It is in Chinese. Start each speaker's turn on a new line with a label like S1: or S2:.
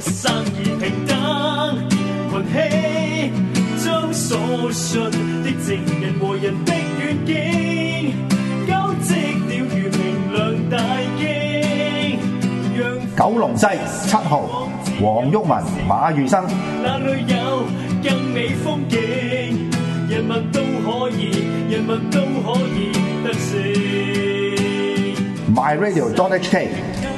S1: 生意平等群起将所信的证人和人的远景交织了如明亮大惊让
S2: 九龙西七号黄郁文马如生
S1: 那
S2: 里
S1: 有更美风景人
S2: 物都
S1: 可以
S2: 人物都
S1: 可以得
S2: 胜 my radio d o h n hk